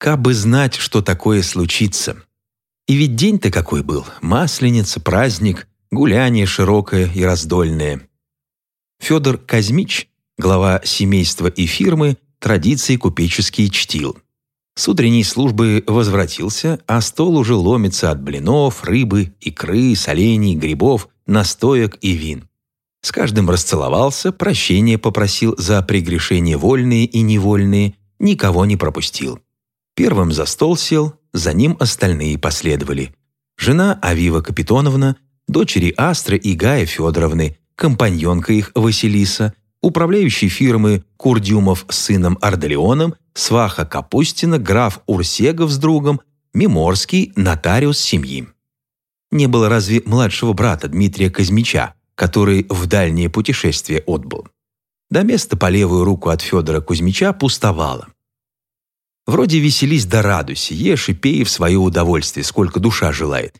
Кабы знать, что такое случится. И ведь день-то какой был. Масленица, праздник, гуляние широкое и раздольное. Федор Казмич, глава семейства и фирмы, традиции купеческие чтил. С утренней службы возвратился, а стол уже ломится от блинов, рыбы, икры, солений, грибов, настоек и вин. С каждым расцеловался, прощения попросил за прегрешения вольные и невольные, никого не пропустил. Первым за стол сел, за ним остальные последовали. Жена Авива Капитоновна, дочери Астры и Гая Федоровны, компаньонка их Василиса, управляющий фирмы Курдюмов с сыном Ардалионом, сваха Капустина, граф Урсегов с другом, Миморский, нотариус семьи. Не было разве младшего брата Дмитрия Казмича, который в дальнее путешествие отбыл. До места по левую руку от Федора Кузьмича пустовало. Вроде веселись да радуйся, ешь и пей в свое удовольствие, сколько душа желает.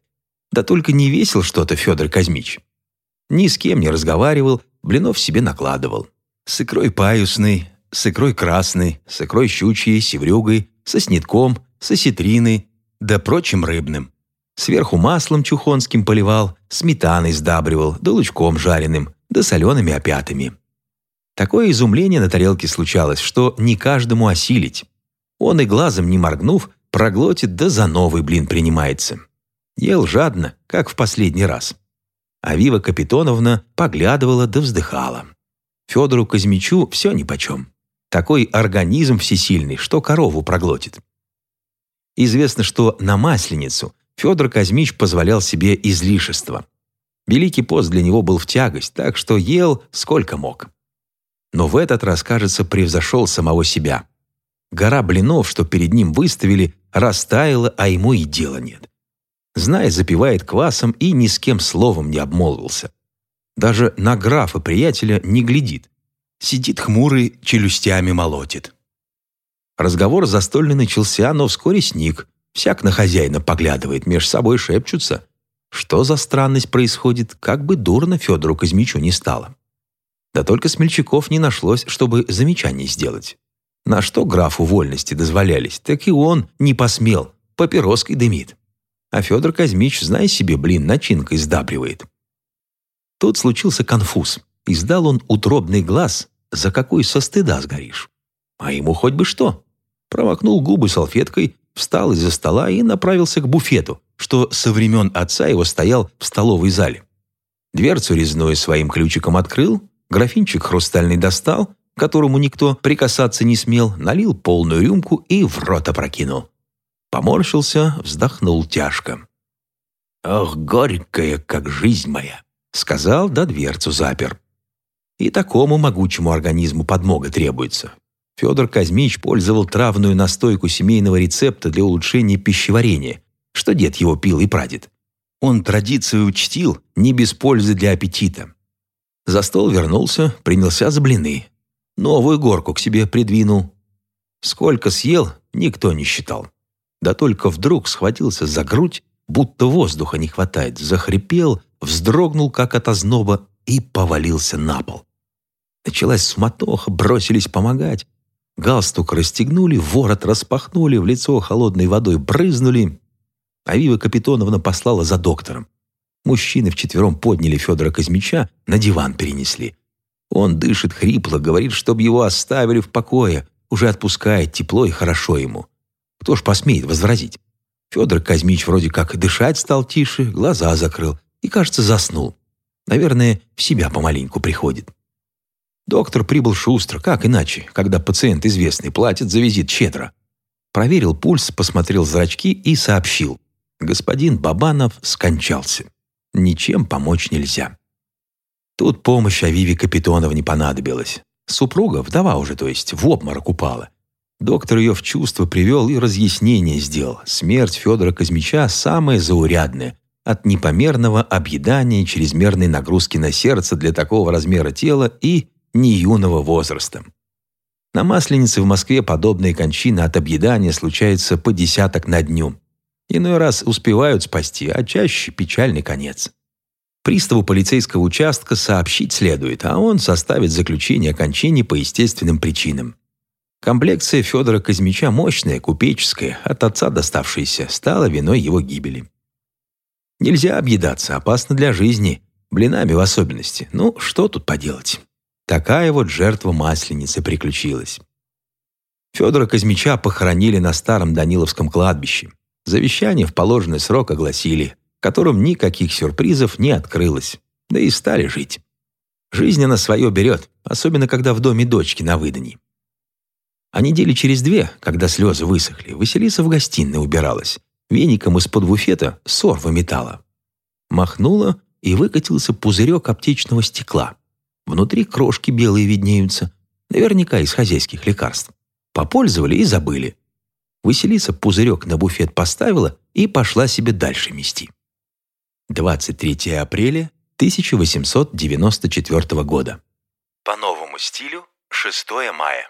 Да только не весел что-то Федор Казмич. Ни с кем не разговаривал, блинов себе накладывал. С икрой паюсной, с икрой красной, с икрой щучьей, севрюгой, со снитком, со ситриной, да прочим рыбным. Сверху маслом чухонским поливал, сметаной сдабривал, да лучком жареным, да солеными опятами. Такое изумление на тарелке случалось, что не каждому осилить. Он и глазом не моргнув, проглотит, да за новый блин принимается. Ел жадно, как в последний раз. А Вива Капитоновна поглядывала да вздыхала. Федору Казмичу все нипочем. Такой организм всесильный, что корову проглотит. Известно, что на Масленицу Федор Казмич позволял себе излишество. Великий пост для него был в тягость, так что ел сколько мог. Но в этот раз, кажется, превзошел самого себя. Гора блинов, что перед ним выставили, растаяла, а ему и дела нет. Зная, запивает квасом и ни с кем словом не обмолвился. Даже на графа приятеля не глядит. Сидит хмурый, челюстями молотит. Разговор застольный начался, но вскоре сник. Всяк на хозяина поглядывает, меж собой шепчутся. Что за странность происходит, как бы дурно Федору Казмичу не стало. Да только смельчаков не нашлось, чтобы замечаний сделать. На что графу вольности дозволялись, так и он не посмел, папироской дымит. А Федор Казмич, знай себе, блин, начинкой сдабривает. Тут случился конфуз. Издал он утробный глаз, за какой со стыда сгоришь. А ему хоть бы что. Промокнул губы салфеткой, встал из-за стола и направился к буфету, что со времен отца его стоял в столовой зале. Дверцу резную своим ключиком открыл, графинчик хрустальный достал, которому никто прикасаться не смел, налил полную рюмку и в рот опрокинул. Поморщился, вздохнул тяжко. «Ох, горькая, как жизнь моя!» Сказал, да дверцу запер. И такому могучему организму подмога требуется. Федор Казмич пользовал травную настойку семейного рецепта для улучшения пищеварения, что дед его пил и прадед. Он традицию учтил не без пользы для аппетита. За стол вернулся, принялся за блины. Новую горку к себе придвинул. Сколько съел, никто не считал. Да только вдруг схватился за грудь, будто воздуха не хватает, захрипел, вздрогнул, как от озноба, и повалился на пол. Началась суматоха, бросились помогать. Галстук расстегнули, ворот распахнули, в лицо холодной водой брызнули. Авива Капитоновна послала за доктором. Мужчины вчетвером подняли Федора Казмича, на диван перенесли. Он дышит хрипло, говорит, чтобы его оставили в покое, уже отпускает тепло и хорошо ему. Кто ж посмеет возразить? Федор Казмич вроде как дышать стал тише, глаза закрыл и, кажется, заснул. Наверное, в себя помаленьку приходит. Доктор прибыл шустро, как иначе, когда пациент известный платит за визит щедро. Проверил пульс, посмотрел зрачки и сообщил. Господин Бабанов скончался. Ничем помочь нельзя. Тут помощь Авиве Капитоновне понадобилась. Супруга, вдова уже, то есть, в обморок упала. Доктор ее в чувство привел и разъяснение сделал. Смерть Федора Казмича самая заурядная, от непомерного объедания чрезмерной нагрузки на сердце для такого размера тела и не юного возраста. На Масленице в Москве подобные кончины от объедания случаются по десяток на дню. Иной раз успевают спасти, а чаще печальный конец. Приставу полицейского участка сообщить следует, а он составит заключение о кончине по естественным причинам. Комплекция Федора Казмича мощная, купеческая, от отца доставшаяся, стала виной его гибели. Нельзя объедаться, опасно для жизни, блинами в особенности. Ну, что тут поделать? Такая вот жертва масленицы приключилась. Федора Казмича похоронили на старом Даниловском кладбище. Завещание в положенный срок огласили, которым никаких сюрпризов не открылось, да и стали жить. Жизнь она свое берет, особенно когда в доме дочки на выдании. А недели через две, когда слезы высохли, Василиса в гостиной убиралась. Веником из-под буфета сор выметала. Махнула, и выкатился пузырек аптечного стекла. Внутри крошки белые виднеются, наверняка из хозяйских лекарств. Попользовали и забыли. Василиса пузырек на буфет поставила и пошла себе дальше мести. 23 апреля 1894 года. По новому стилю 6 мая.